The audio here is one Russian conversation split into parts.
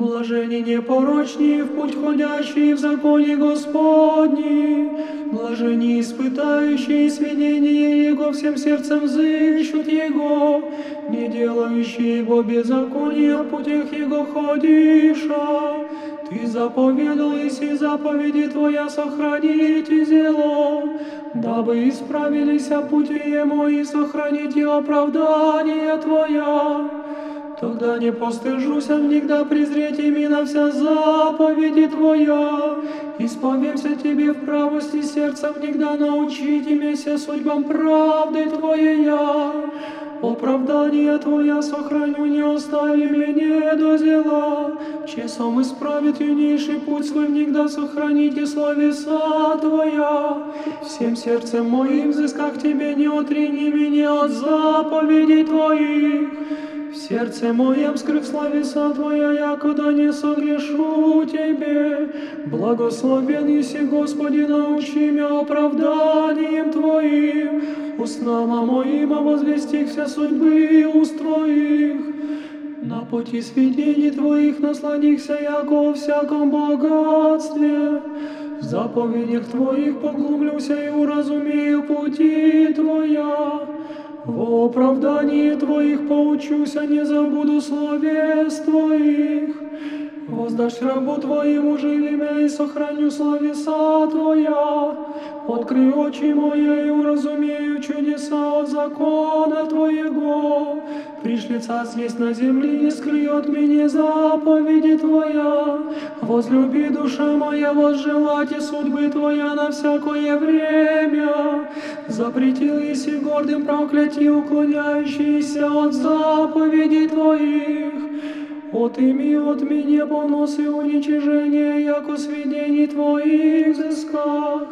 Блажени непорочні в путь ходящие в законе Господни, блажени испытающие сведения Его всем сердцем взыщут Его, не делающие Его беззакония, в путях Его ходиша. Ты заповедал, и заповеди Твоя сохраните зело, дабы исправились пути Ему и сохраните оправдание Твоя. Тогда не постыжуся никогда презреть именно вся заповеди Твоя. Исповемся Тебе в правости сердцем, никогда научите меня судьбам правды Твоей я. Оправдание Твоя сохраню, не остави меня до зела. Часом исправит юнейший путь свой, никогда сохраните словеса Твоя. Всем сердцем моим взысках Тебе не отрени меня от заповедей Твоих. В сердце моем скрыв словеса Твоя, куда не согрешу Тебе. Благословен еси, Господи, научи меня оправданием Твоим. Устнама моим возвести вся судьбы уст Твоих. На пути сведений Твоих насладихся, яко всяком богатстве. В заповедях Твоих поглублюся и уразумею пути Твоя. В оправдании Твоих поучуся, не забуду словес Твоих. Воздашь рабу Твоему живимя и сохраню словеса Твоя. Открой очи мои и уразумею чудеса от закона Твоего. Пришлица здесь на земле, не скрыет меня заповеди Твоя. Возлюби душа моя, возжелать и судьбы Твоя на всякое время. Запретил еси гордым проклятие, уклоняющиеся от заповедей Твоих. Отыми от меня понос и уничижение, яко сведений Твоих взысках.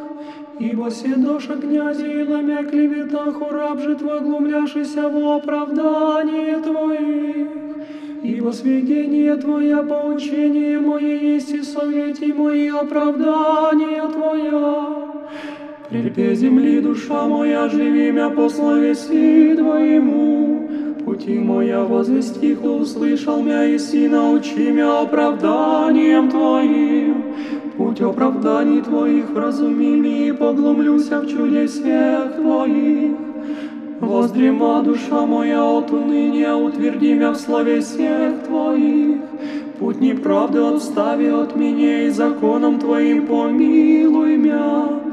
Ибо седоша князи и намя клеветах, у раб же Твой глумляшися в оправдании Твоих. Ибо сведение Твоя, поучение мое есть и совети мои оправдания Твоя. Прельпе земли душа моя, живи мя по словеси Твоему. Пути моя возвестих, услышал мя и си научи мя оправданием Твоим. Путь оправданий Твоих вразуми ми, и поглумлюся в чудесах Твоих. Воздрема душа моя от уныния, утверди мя в словесях Твоих. Путь неправды отстави от меня, и законом Твоим помилуй мя.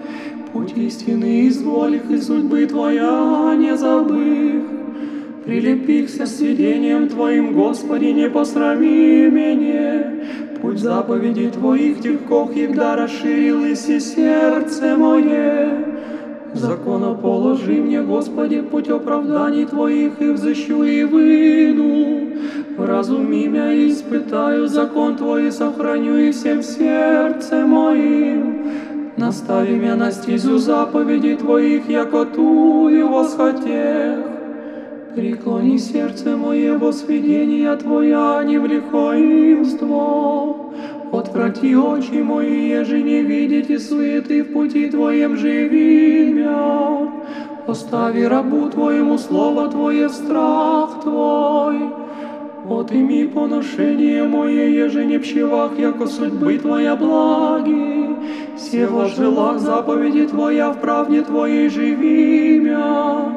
Путь истины изволих, и судьбы Твоя не забых. Прилепихся сведением Твоим, Господи, не посрами меня. Путь заповедей Твоих тихкох, егда расширилось и сердце мое. Закона положи мне, Господи, путь оправданий Твоих, и взыщу и выну. Разуми меня и испытаю закон Твой, сохраню и всем сердцем моим. Настави меня на стезю заповедей Твоих, яко ту и восхотех. Преклони сердце мое во сведения Твоя, не в лихоимство. Отврати очи мои, еже не видите суеты в пути Твоем живи мя. Остави рабу Твоему слово Твое в страх Твой. Отыми поношение мое, еже не пчевах, яко судьбы Твоя благи. Все в желах заповеди Твоя в правде Твоей живи мя.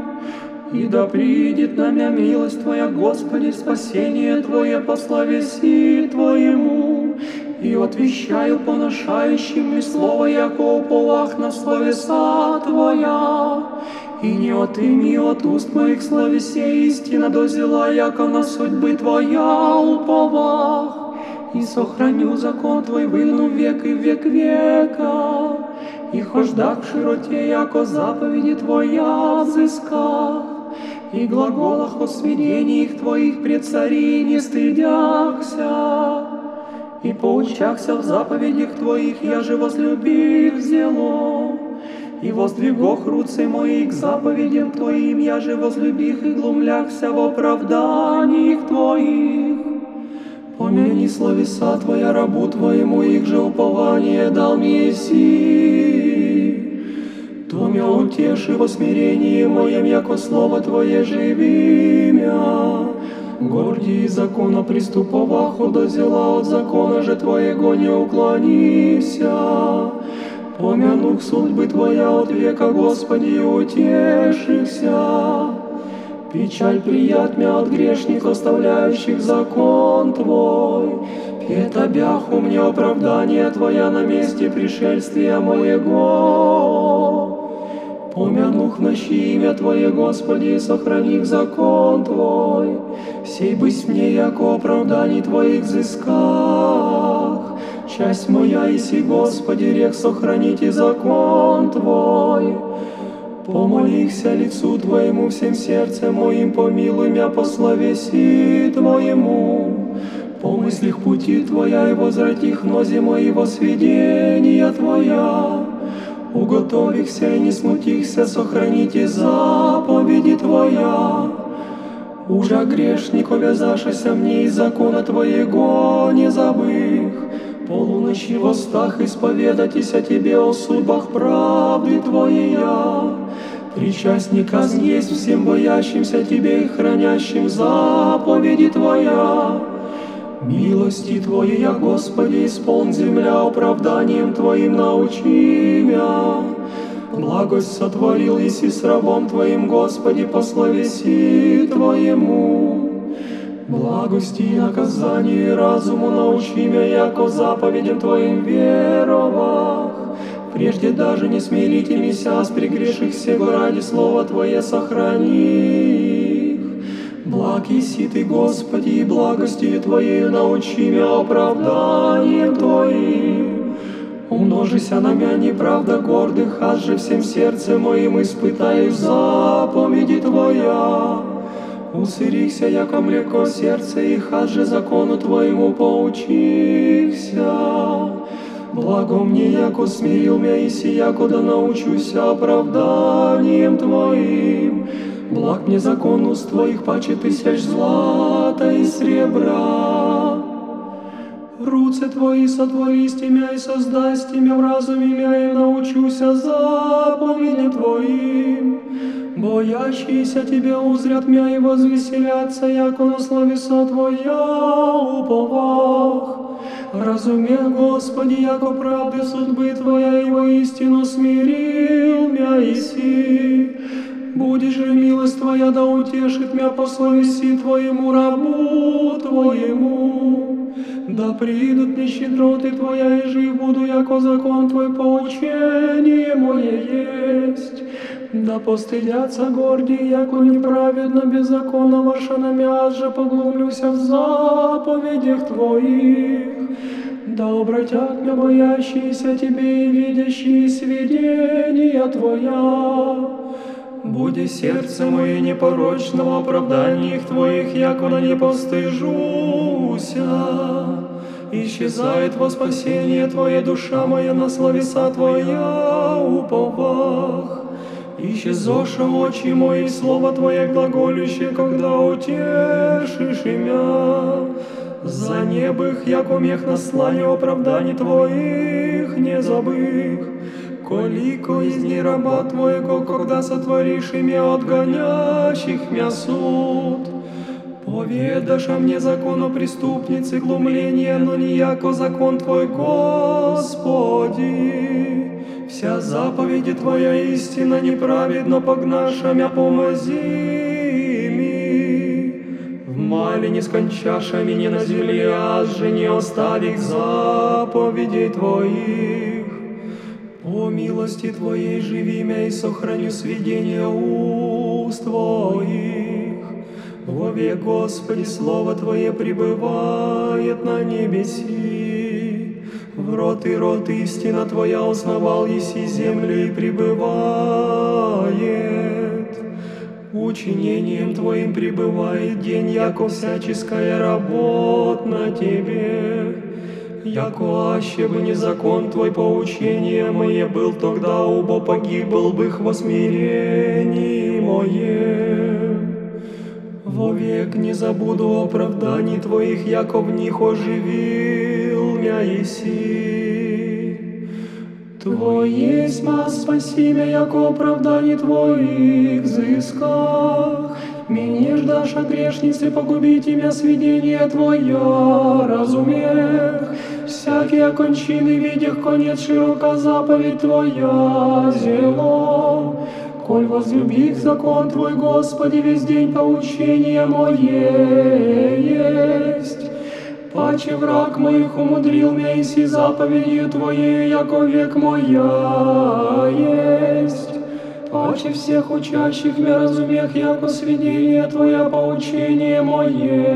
И да придет на меня милость Твоя, Господи, спасение Твое по словеси Твоему. И отвещаю поношающим и слово, яко уповах на словеса Твоя. И не отыми от уст моих словесе истина дозела, яко на судьбы Твоя уповах. И сохраню закон Твой выну век и век века. И хождах в широте, яко заповеди Твоя взысках и глаголах о сведениях Твоих пред цари не стыдяхся. И поучахся в заповедях Твоих, я же возлюбих зело. И воздвигох руцы мои к заповедям Твоим, я же возлюбих и глумляхся в оправданиях Твоих. Помяни словеса Твоя рабу Твоему, их же упование дал Мессии. То мя утеши во смирении моем, яко слово Твое живи мя. Гордий закона приступова худозела от закона же Твоего не уклонися. Помянух судьбы Твоя от века, Господи, утешихся. Печаль прият мне от грешников, оставляющих закон Твой. Пет обяху мне оправдание Твоя на месте пришельствия моего. Помянух ночи имя Твое, Господи, и сохраних закон Твой. Сей быть мне, яко оправданий Твоих взысках. Часть моя, иси, Господи, рех сохраните закон Твой. Помолихся лицу Твоему всем сердцем моим, помилуй меня по словеси Твоему. Помыслих пути Твоя и возвратих нозе моего сведения Твоя. Уготовихся и не смутихся, сохраните заповеди Твоя. Уже грешник, обязавшийся мне из закона Твоего, не забых. Полуночи в устах исповедайтесь о Тебе, о судьбах правды Твоя. Причастник казнь есть всем боящимся Тебе и хранящим заповеди Твоя. Милости Твоей, Господи, исполн земля оправданием Твоим научи мя. Благость сотворил Иси с рабом Твоим, Господи, по словеси Твоему. Благости и наказание и разуму научи мя, яко заповедям Твоим веровах. Прежде даже не смирите меня с прегреших сего ради Слова Твое сохрани их. Благ еси Ты, Господи, и благостью Твоей научи меня оправданием Твоим. Умножися на мя неправда гордых, аж же всем сердцем моим испытаешь заповеди Твоя. Усырихся, яко млеко сердце их, аж же закону Твоему поучихся. Благо мне, яко смирил меня, и яко да научуся оправданием Твоим. Благ мне закон уст Твоих, паче тысяч злата и сребра. Руце Твои сотвори меня и создай меня в разуме мя, и научуся заповеди Твоим. Боящиеся Тебя узрят мя и возвеселятся, яко на словеса Твоя уповах. Разуме, Господи, яко правды судьбы Твоя, и воистину смирил мя иси. Будешь же милость Твоя, да утешит мя по словеси Твоему рабу Твоему. Да придут мне щедроты Твоя, и жив буду, яко закон Твой поучение мое есть. Да постыдятся гордие, яко неправедно беззаконно ваша намя, же поглумлюся в заповедях Твоих. Да обратят меня боящиеся Тебе и видящие сведения Твоя. Буди сердце мое непорочного оправданий Твоих, яко на не постыжуся. Исчезает во спасение Твоя душа моя на словеса Твоя уповах. Исчезоша очи мои, слово Твое глаголюще, когда утешишь имя. За небых, яко мех наслание оправданий Твоих не забых. Колико из дней раба Твоего, когда сотворишь имя отгонящих мя суд. Поведашь о мне закону преступницы глумление, но не яко закон Твой, Господи. Вся заповеди Твоя истина неправедно погнаша мя помози мале не скончаша меня на земле, аж же не оставих заповедей Твоих. По милости Твоей живи мя и сохраню сведения уст Твоих. Вовек, Господи, Слово Твое пребывает на небеси. В рот и рот истина Твоя основал еси землю и пребывает. Учинением Твоим пребывает день, яко всяческая работа на Тебе. Яко аще бы не закон Твой поучение мое был, тогда убо погибл бы во смирении моем. Вовек не забуду оправданий Твоих, яко в них оживил мя еси. Твой есть ма спаси мя, яко оправданий Твоих взысках, Мне ждаша грешницы погубить имя сведения Твоя, разумех. Всякие кончины, видях конец широка заповедь Твоя, зело. Коль возлюбих закон Твой, Господи, весь день поучение мое есть. Паче враг моих умудрил меня, и си заповедью Твоей, яко век моя есть. Паче всех учащих меня разумех, яко сведение Твоя поучение мое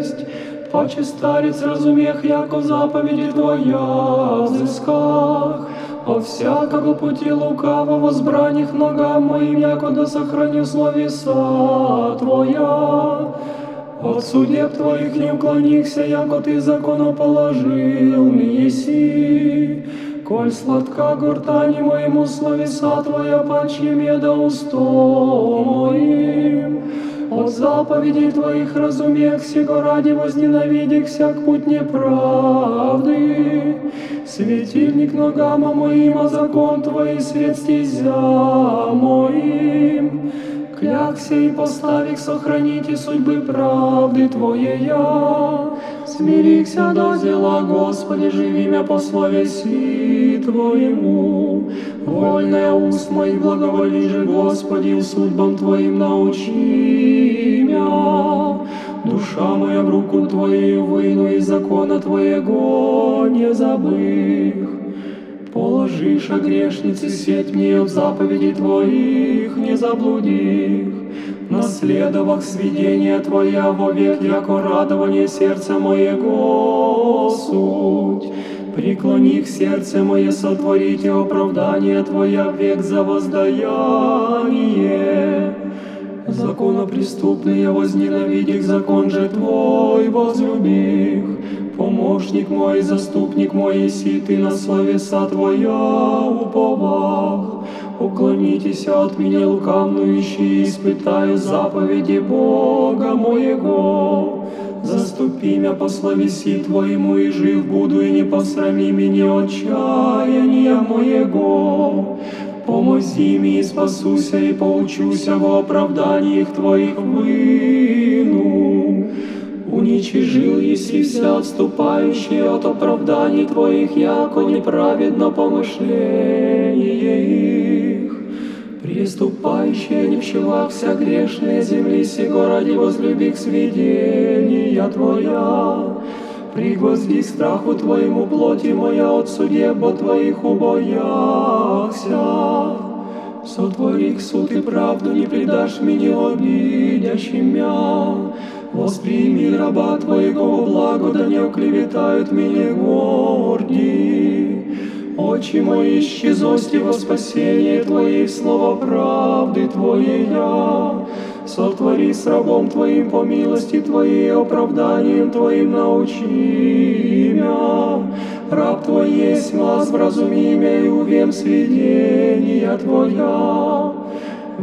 есть. Паче старец разумех, яко заповеди Твоя взысках. О всякого пути лукавого сбраних ногам моим, яко да сохраню словеса Твоя. От судеб Твоих не уклонихся, яко Ты закону положил мне еси. Коль сладка гортани моему словеса Твоя, паче меда устом моим. От заповедей Твоих разумех сего ради возненавидих всяк путь неправды. Светильник ногам моим, а закон Твой свет стезя моим. Клякся и поставик сохраните судьбы правды Твоея. Смирихся до дела, Господи, живи мя по словеси Твоему. Вольная уст моих благоволи же, Господи, судьбам Твоим научи мя. Душа моя в руку Твою выну, и закона Твоего не забых. Положишь о грешнице сеть мне в заповеди Твоих, не заблудих. Наследовах сведения Твоя вовек, яко радование сердца моего суть. Преклони к сердце мое, сотворите оправдание Твоя век за воздаяние. Законопреступные возненавидих закон же Твой возлюбих. Помощник мой, заступник мой, си ты на словеса Твоя уповах. Уклонитесь от меня лукавнующие, испытаю заповеди Бога моего. Заступи меня по словеси Твоему, и жив буду, и не посрами меня отчаяния моего. Помози мне, и спасуся, и поучуся в оправданиях Твоих выну. Уничижил еси вся отступающие от оправданий Твоих, яко неправедно помышление. Приступающие не в щелах вся грешные земли сего ради возлюбих сведения Твоя. Пригвозди страху Твоему плоти моя от судеб Твоих убояхся. Сотвори к суд и правду, не предашь меня обидящим мя. Восприми раба Твоего благо, да не оклеветают меня горди. Очи мои исчезости во спасение Твоей, слово правды Твоея. Сотвори с рабом Твоим по милости Твоей, оправданием Твоим научи мя. Раб Твой есть маз, вразуми мя и увем сведения Твоя.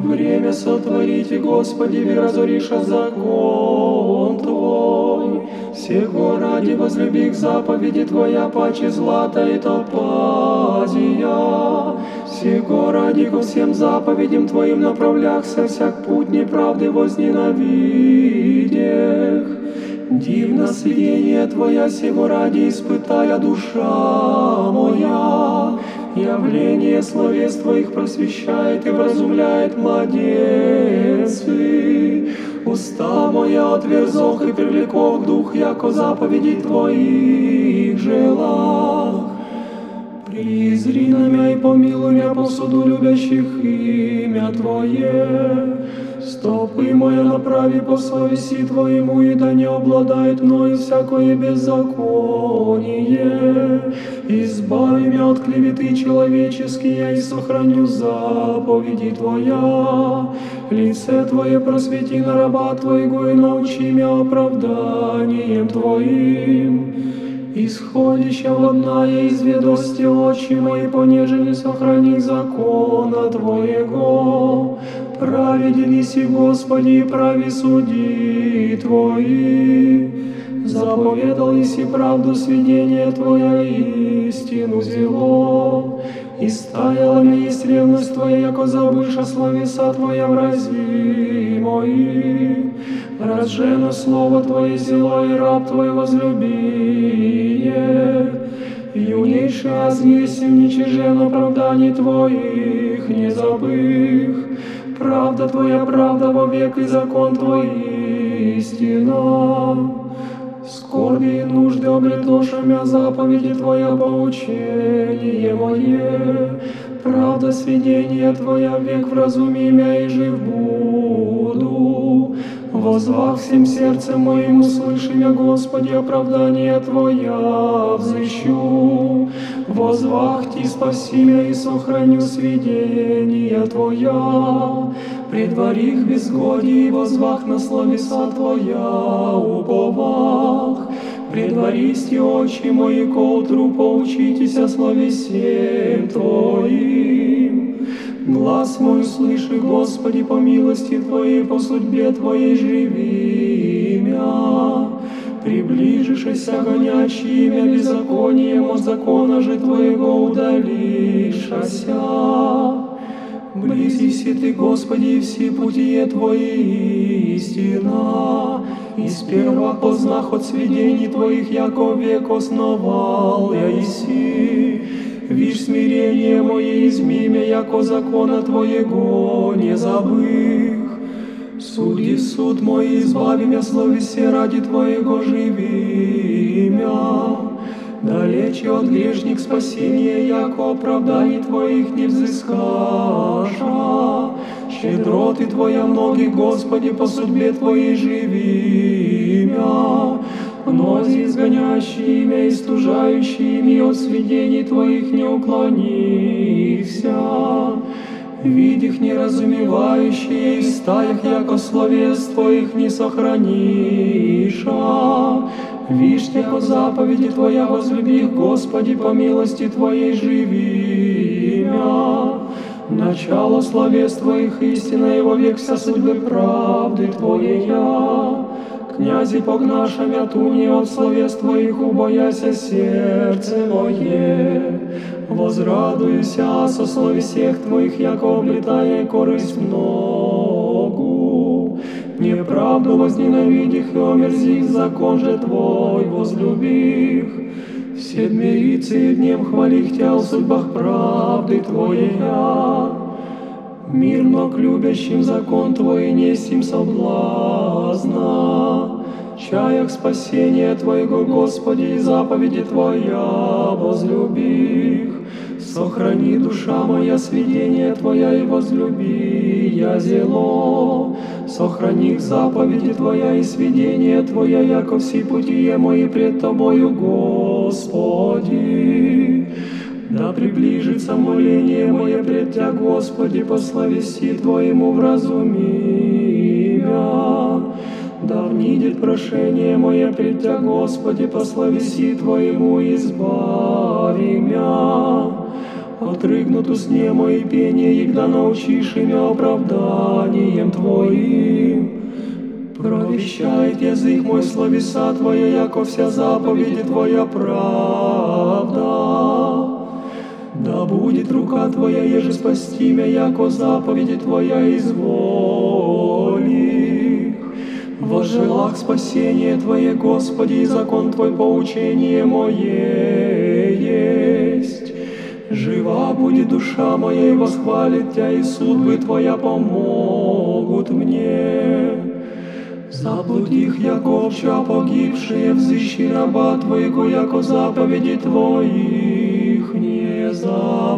Время сотворите, Господи, разориша закон Твой. Всего ради возлюбих заповеди Твоя, паче злата и топазия. Всего ради ко всем заповедям Твоим направляхся, всяк путь неправды возненавидех. Дивно сведение Твоя, сего ради испытая душа. Явление словес Твоих просвещает и вразумляет младенцы. Уста моя отверзох и привлекох дух, яко заповеди Твоих желах. Призри на мя и помилуй мя по суду любящих имя Твое. Стопы моя направи по совести Твоему, и да не обладает мною всякое беззаконие. Избави меня от клеветы человеческие, и сохраню заповеди Твоя. Лице Твое просвети на раба Твоего, и научи меня оправданием Твоим. Исходища водная из ведости очи мои, понежели сохрани закона Твоего. Праведен иси, Господи, прави суди Твои. Заповедал иси правду сведения Твоя истину зело. и стаяла мне есть ревность Твоя, яко забыша словеса Твоя в рази мои. Разжено слово Твое зело, и раб Твой возлюбие. Юнейший аз есим ничижен оправданий Твоих, не забых. Правда Твоя, правда во век, и закон Твой истина. Скорби и нужды обретоша мя заповеди Твоя поучение мое. Правда сведения Твоя век вразуми мя и жив буду. Возвах всем сердцем моим услыши мя, Господи, оправдание Твоя взыщу. Возвах Ти спаси мя и сохраню сведения Твоя. Предвари их безгодие, возвах на словеса Твоя уповах. Предваристи очи мои к утру, поучитесь о слове всем Твоим. Глаз мой слыши, Господи, по милости Твоей, по судьбе Твоей живи мя. Приближишься, гонящий имя беззаконием от закона же Твоего удалишася. Близися Ты, Господи, все пути Твои истина, и сперва познах от сведений Твоих, яко век основал я иси. Вишь смирение мое изми мя, яко закона Твоего не забых. Суди суд мой, избави мя, словесе ради Твоего живи мя. Далече от грешник спасения, яко оправданий Твоих не взыскаша. Щедроты Твоя многих, Господи, по судьбе Твоей живи мя. Мнози изгонящие имя и стужающие ими от сведений Твоих не уклонихся. Видих неразумевающие, и в стаях, яко словес Твоих не сохраниша. Вишь, о заповеди Твоя возлюби их, Господи, по милости Твоей живи мя. Начало словес Твоих истина, во век вся судьбы правды Твоя. Князи погнаша мятуни от словес Твоих, убояся сердце мое. Возрадуюся со слове всех Твоих, яко облетая корысть многу. Неправду возненавидих и омерзих, закон же Твой возлюбих. Все дмирицы днем хвалих Тя о судьбах правды Твоя. Мирно к любящим закон Твой несим соблазна. Чаях спасения Твоего, Господи, и заповеди Твоя возлюбих. Сохрани, душа моя, сведение Твоя и возлюби я зело. Сохрани заповеди Твоя и сведение Твоя, яко все пути мои пред Тобою, Господи. Да приближится моление мое пред Тя, Господи, по словеси Твоему вразуми мя. Да внидит прошение мое пред Тя, Господи, по словеси Твоему избави мя. Отрыгнут усне мои пение, егда научишь имя оправданием Твоим. Провещает язык мой словеса Твоя, яко вся заповеди Твоя правда. Да будет рука Твоя, еже спасти мя, яко заповеди Твоя изволи. Возжелах спасение Твое, Господи, и закон Твой поучение мое есть. Жива будет душа моя, и восхвалит Тя, и судьбы Твоя помогут мне. Заблудих, яко овча погибшие, взыщи раба Твоего, яко заповеди Твоих Amen.